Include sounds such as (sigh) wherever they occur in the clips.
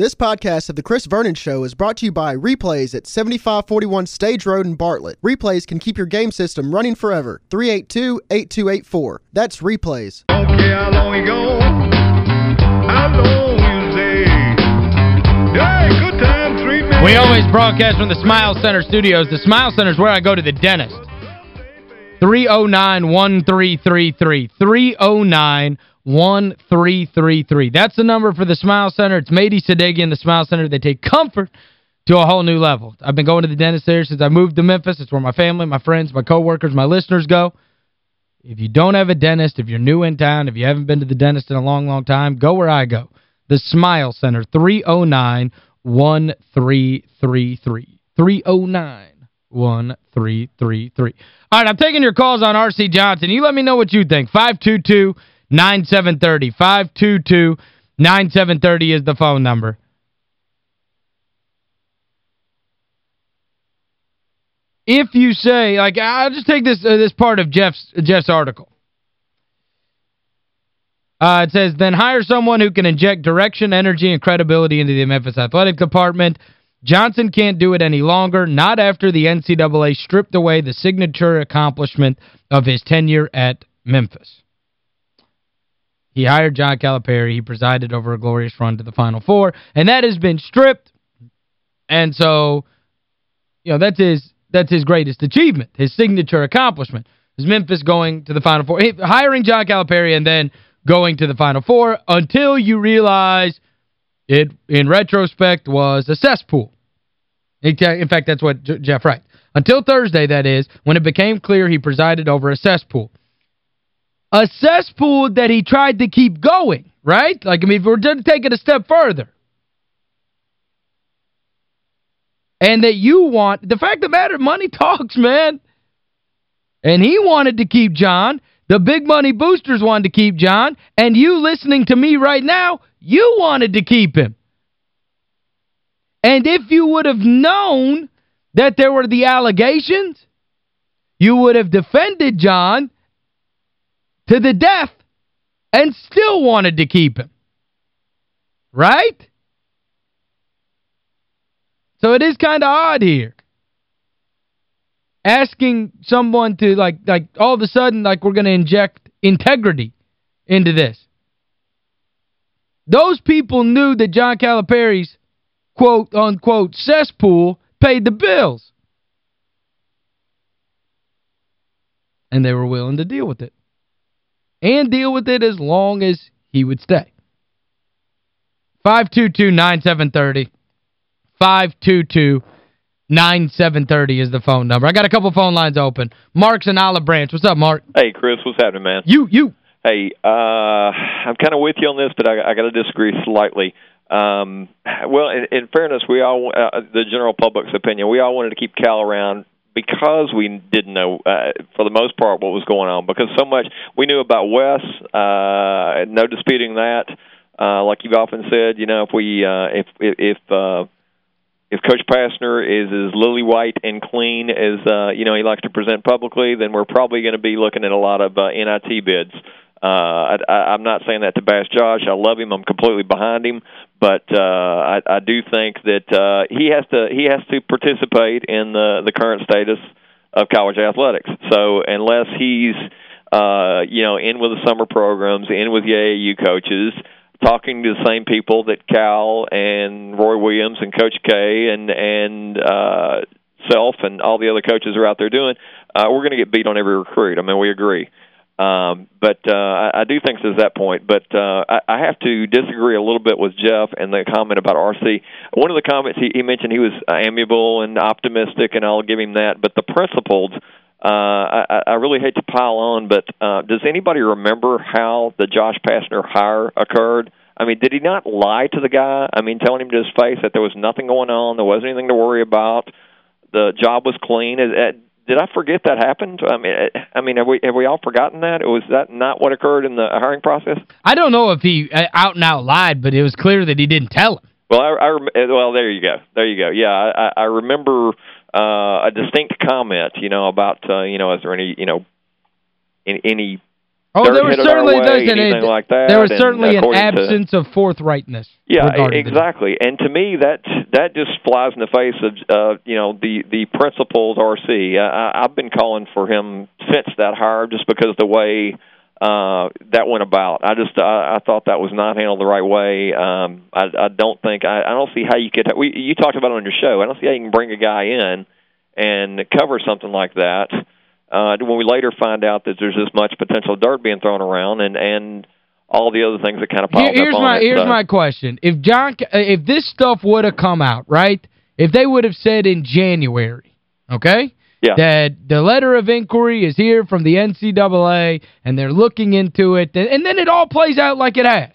This podcast of The Chris Vernon Show is brought to you by Replays at 7541 Stage Road in Bartlett. Replays can keep your game system running forever. 382-8284. That's Replays. Okay, how long you go? How long you stay? Hey, good time, three minutes. We always broadcast from the Smile Center studios. The Smile Center is where I go to the dentist. 309-1333. 309-1333. That's the number for the Smile Center. It's Mady Sadigian, the Smile Center. They take comfort to a whole new level. I've been going to the dentist there since I moved to Memphis. It's where my family, my friends, my coworkers, my listeners go. If you don't have a dentist, if you're new in town, if you haven't been to the dentist in a long, long time, go where I go. The Smile Center, 309-1333. 309-1333. All right, I'm taking your calls on R.C. Johnson. You let me know what you think. 522-9730. 522-9730 is the phone number. If you say, like, I'll just take this uh, this part of Jeff's Jeff's article. Uh, it says, then hire someone who can inject direction, energy, and credibility into the Memphis Athletic Department. Johnson can't do it any longer, not after the NCAA stripped away the signature accomplishment of his tenure at Memphis. He hired John Calipari. He presided over a glorious run to the Final Four, and that has been stripped. And so, you know, that's his that's his greatest achievement, his signature accomplishment. Is Memphis going to the Final Four, hiring John Calipari and then going to the Final Four until you realize it, in retrospect, was a cesspool. In fact, that's what Jeff writes. Until Thursday, that is, when it became clear he presided over a cesspool. A cesspool that he tried to keep going, right? Like, I mean, if we're to take it a step further. And that you want, the fact of the matter, money (laughs) talks, man. And he wanted to keep John. The big money boosters wanted to keep John. And you listening to me right now, you wanted to keep him. And if you would have known that there were the allegations, you would have defended John to the death and still wanted to keep him. Right? So it is kind of odd here. Asking someone to, like, like all of a sudden, like we're going to inject integrity into this. Those people knew that John Calipari's quote-unquote cesspool paid the bills. And they were willing to deal with it. And deal with it as long as he would stay. 522-9730. 522-9730 is the phone number. I got a couple phone lines open. Mark's in Olive Branch. What's up, Mark? Hey, Chris. What's happening, man? You, you. Hey, uh, I'm kind of with you on this, but I, I got to disagree slightly. Um, well, in, in fairness, we all, uh, the general public's opinion, we all wanted to keep Cal around because we didn't know, uh, for the most part, what was going on. Because so much we knew about Wes, uh, no disputing that. Uh, like you've often said, you know, if we, uh, if if uh, if Coach Pastner is as lily white and clean as uh, you know he likes to present publicly, then we're probably going to be looking at a lot of uh, NIT bids. Uh, I, I, I'm not saying that to bash Josh. I love him. I'm completely behind him, but uh, I, I do think that uh, he has to he has to participate in the the current status of college athletics. So unless he's uh, you know in with the summer programs, in with the AAU coaches, talking to the same people that Cal and Roy Williams and Coach K and and uh, Self and all the other coaches are out there doing, uh, we're going to get beat on every recruit. I mean, we agree. Um, but uh, I, I do think there's that point. But uh, I, I have to disagree a little bit with Jeff and the comment about RC. One of the comments he, he mentioned he was amiable and optimistic, and I'll give him that. But the principles, uh, I, I really hate to pile on, but uh, does anybody remember how the Josh Pastner hire occurred? I mean, did he not lie to the guy? I mean, telling him to his face that there was nothing going on, there wasn't anything to worry about, the job was clean. Is, did I forget that happened? I mean, I mean, have we have we all forgotten that? Was that not what occurred in the hiring process? I don't know if he uh, out and out lied, but it was clear that he didn't tell him. Well, I, I well there you go, there you go. Yeah, I, I remember uh, a distinct comment, you know, about uh, you know, is there any you know, any, any Oh, there was certainly way, anything it, like that. There was certainly an according to- absence of forthrightness. Yeah, exactly. And to me, that that just flies in the face of uh, you know the the principles RC. I, I've been calling for him since that hire, just because the way uh, that went about. I just I, I thought that was not handled the right way. Um, I, I don't think I, I don't see how you could. We, you talked about it on your show. I don't see how you can bring a guy in and cover something like that. Uh, when we later find out that there's this much potential dirt being thrown around and and all the other things that kind of piled here's up on my it. here's so. my question. If John uh, if this stuff would have come out, right? If they would have said in January, okay? Yeah. That the letter of inquiry is here from the NCAA and they're looking into it and, and then it all plays out like it has.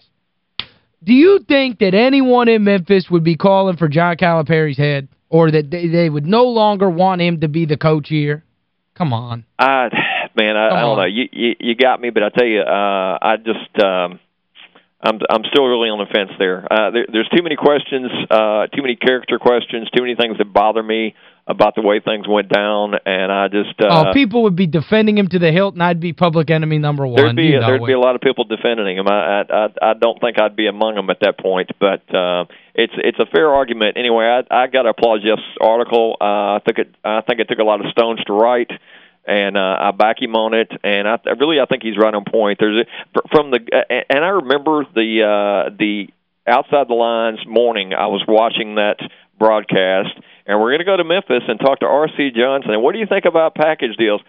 Do you think that anyone in Memphis would be calling for John Calipari's head or that they, they would no longer want him to be the coach here? Come on. I man, I, I don't know. You, you you got me, but I tell you, uh I just um I'm I'm still really on the fence there. Uh there there's too many questions, uh too many character questions, too many things that bother me about the way things went down and I just uh oh, people would be defending him to the hilt and I'd be public enemy number one. There'd be You know there'd it. be a lot of people defending him. I I I I don't think I'd be among them at that point, but uh it's it's a fair argument anyway. I I got to applaud Jeff's article. Uh I think it I think it took a lot of stones to write and uh, I back him on it. And I, I really, I think he's right on point. There's from the, and I remember the uh, the outside the lines morning. I was watching that broadcast, and we're going to go to Memphis and talk to R.C. Johnson. What do you think about package deals?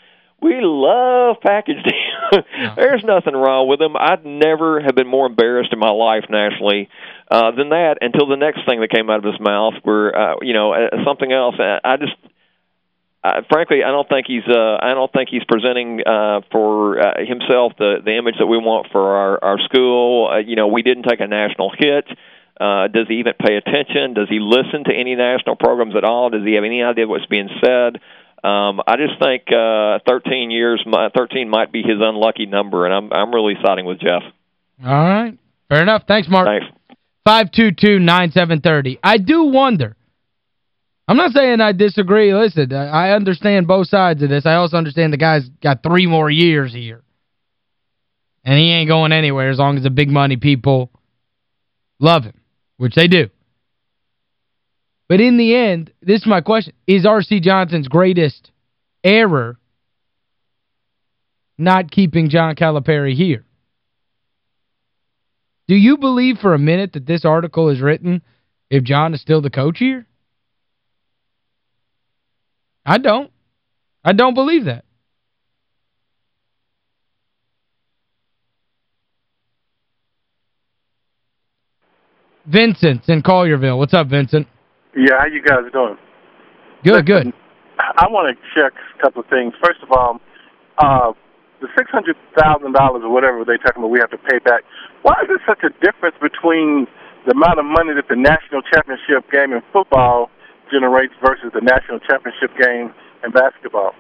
We love package (laughs) deals. (laughs) There's nothing wrong with them. I'd never have been more embarrassed in my life nationally uh, than that until the next thing that came out of his mouth, where uh, you know uh, something else. I, I just uh, frankly, I don't think he's uh, I don't think he's presenting uh, for uh, himself the the image that we want for our our school. Uh, you know, we didn't take a national hit. Uh, does he even pay attention? Does he listen to any national programs at all? Does he have any idea what's being said? Um, I just think uh, 13 years, 13 might be his unlucky number, and I'm I'm really siding with Jeff. All right. Fair enough. Thanks, Mark. Thanks. 522-9730. I do wonder. I'm not saying I disagree. Listen, I I understand both sides of this. I also understand the guy's got three more years here. And he ain't going anywhere as long as the big money people love him, which they do. But in the end, this is my question. Is R.C. Johnson's greatest error not keeping John Calipari here? Do you believe for a minute that this article is written if John is still the coach here? I don't. I don't believe that. Vincent's in Collierville. What's up, Vincent? Yeah, how you guys doing? Good, good. I want to check a couple of things. First of all, uh, the six hundred thousand dollars or whatever they're talking about we have to pay back. Why is there such a difference between the amount of money that the national championship game in football generates versus the national championship game in basketball?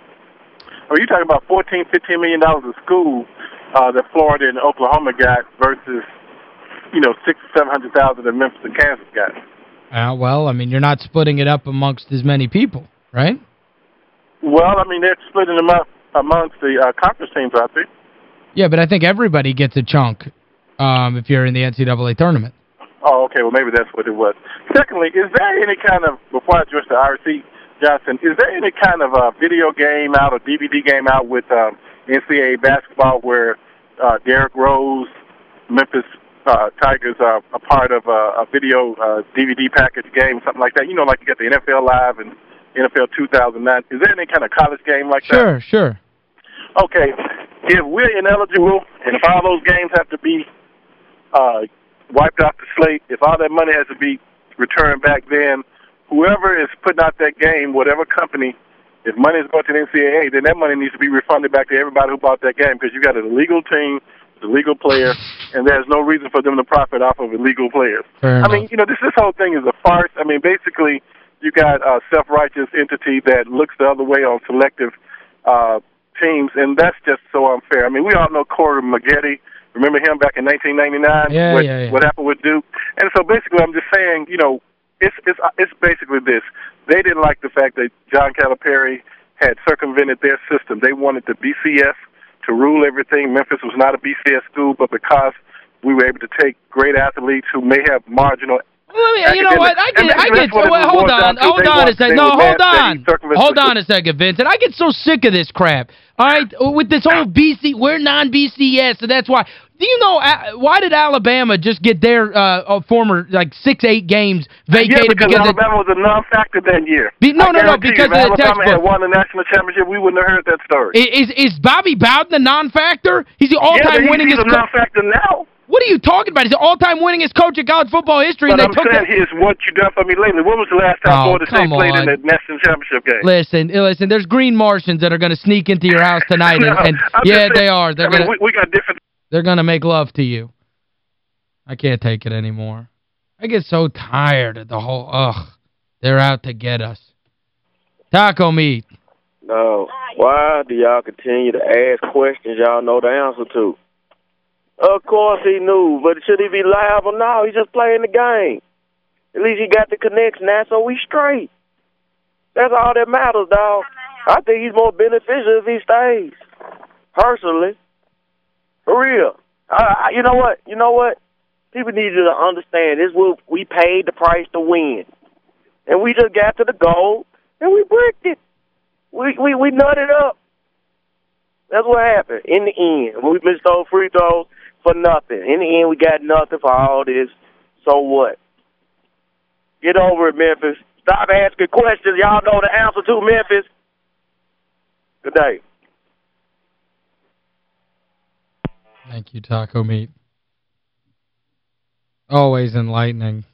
Are you talking about fourteen, fifteen million dollars a school uh, that Florida and Oklahoma got versus, you know, six seven hundred thousand that Memphis and Kansas got? Uh, well, I mean, you're not splitting it up amongst as many people, right? Well, I mean, they're splitting them up amongst the uh, conference teams, I think. Yeah, but I think everybody gets a chunk um, if you're in the NCAA tournament. Oh, okay. Well, maybe that's what it was. Secondly, is there any kind of, before I address the RC Johnson, is there any kind of a video game out or DVD game out with um, NCAA basketball where uh, Derrick Rose, Memphis uh, Tigers are a part of a, a video uh, DVD package game, something like that? You know, like you get the NFL Live and NFL 2009. Is there any kind of college game like that? Sure, sure. okay, if we're ineligible and if all those games have to be uh, wiped off the slate, if all that money has to be returned back, then whoever is putting out that game, whatever company, if money is going to the NCAA, then that money needs to be refunded back to everybody who bought that game because you got an illegal team, the legal player, and there's no reason for them to profit off of illegal players. I mean, you know, this this whole thing is a farce. I mean, basically, you got a self-righteous entity that looks the other way on selective uh, teams, and that's just so unfair. I mean, we all know Corey Maggette. Remember him back in 1999? Yeah, what, yeah, yeah. what happened with Duke? And so basically, I'm just saying, you know, it's it's it's basically this. They didn't like the fact that John Calipari had circumvented their system. They wanted the BCS to rule everything. Memphis was not a BCS school, but because we were able to take great athletes who may have marginal you know what? I get, I get, well, hold on, hold on a second. No, hold on. Hold on a second, Vincent. I get so sick of this crap. All right, with this whole BC, we're non-BCS, so that's why. Do you know, uh, why did Alabama just get their uh, former, like, six, eight games vacated? Yeah, because, because Alabama was a non-factor that year. Be, no, no, no, because of the Alabama had won the national championship, we wouldn't have heard that story. Is, is Bobby Bowden the non-factor? He's the all-time yeah, winningest... he's a non-factor now. What are you talking about? He's the all-time winningest coach in college football history. But and they I'm took saying here's what you done for me lately. When was the last time oh, Florida State played in the national championship game? Listen, listen, there's green Martians that are going to sneak into your house tonight. no, and, and (laughs) Yeah, they are. They're I gonna, we, we got different... They're going to make love to you. I can't take it anymore. I get so tired of the whole, ugh, they're out to get us. Taco meat. No. Why do y'all continue to ask questions y'all know the answer to? Of course he knew, but should he be liable? No, he's just playing the game. At least he got the connection now, so we straight. That's all that matters, dog. I think he's more beneficial if he stays. Personally. For real. Uh, you know what? You know what? People need you to understand this. What we paid the price to win. And we just got to the goal, and we bricked it. We, we, we nutted up. That's what happened in the end. We missed those free throws for nothing. In the end, we got nothing for all this. So what? Get over it, Memphis. Stop asking questions. Y'all know the answer to Memphis. Good day. Thank you, Taco Meat. Always enlightening.